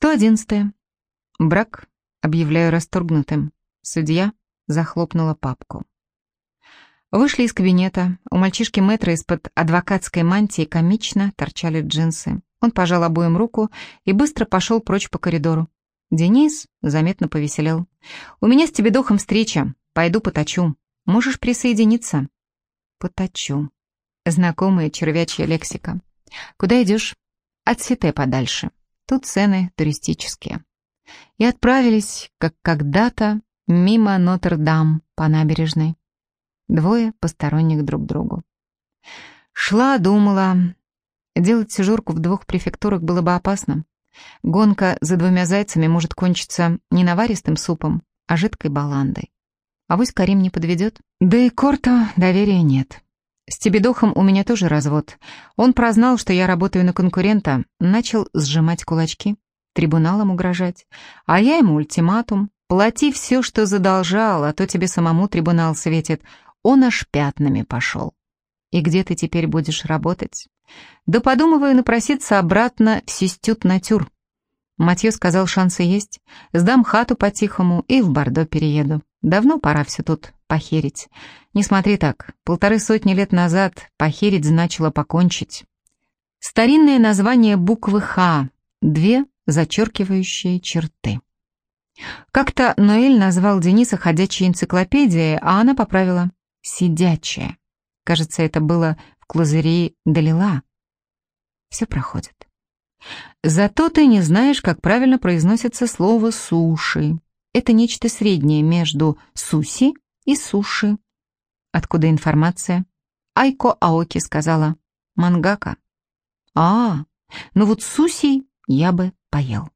111. Брак объявляю расторгнутым. Судья захлопнула папку. Вышли из кабинета. У мальчишки Мэтра из-под адвокатской мантии комично торчали джинсы. Он пожал обоим руку и быстро пошел прочь по коридору. Денис заметно повеселел. «У меня с тебе духом встреча. Пойду поточу. Можешь присоединиться?» «Поточу». Знакомая червячья лексика. «Куда идешь?» «От Сите подальше. Тут цены туристические». И отправились, как когда-то, мимо Нотр-Дам по набережной. Двое посторонних друг другу. Шла, думала. Делать сижурку в двух префектурах было бы опасно. Гонка за двумя зайцами может кончиться не наваристым супом, а жидкой баландой. А вось Карим не подведет. Да и Корто доверия нет. С Тебедохом у меня тоже развод. Он прознал, что я работаю на конкурента, начал сжимать кулачки, трибуналом угрожать. А я ему ультиматум. Плати все, что задолжал, а то тебе самому трибунал светит. Он аж пятнами пошел. И где ты теперь будешь работать? Да подумываю напроситься обратно в Систют-Натюр. Матье сказал, шансы есть. Сдам хату по-тихому и в Бордо перееду. Давно пора все тут похерить. Не смотри так, полторы сотни лет назад похерить значило покончить. Старинное название буквы «Х», две зачеркивающие черты. Как-то Ноэль назвал Дениса ходячей энциклопедией, а она поправила «сидячая». Кажется, это было в клазыре Далила. Все проходит. Зато ты не знаешь, как правильно произносится слово «суши». Это нечто среднее между «суси» и «суши». Откуда информация? Айко Аоки сказала «мангака». А, ну вот суси я бы поел.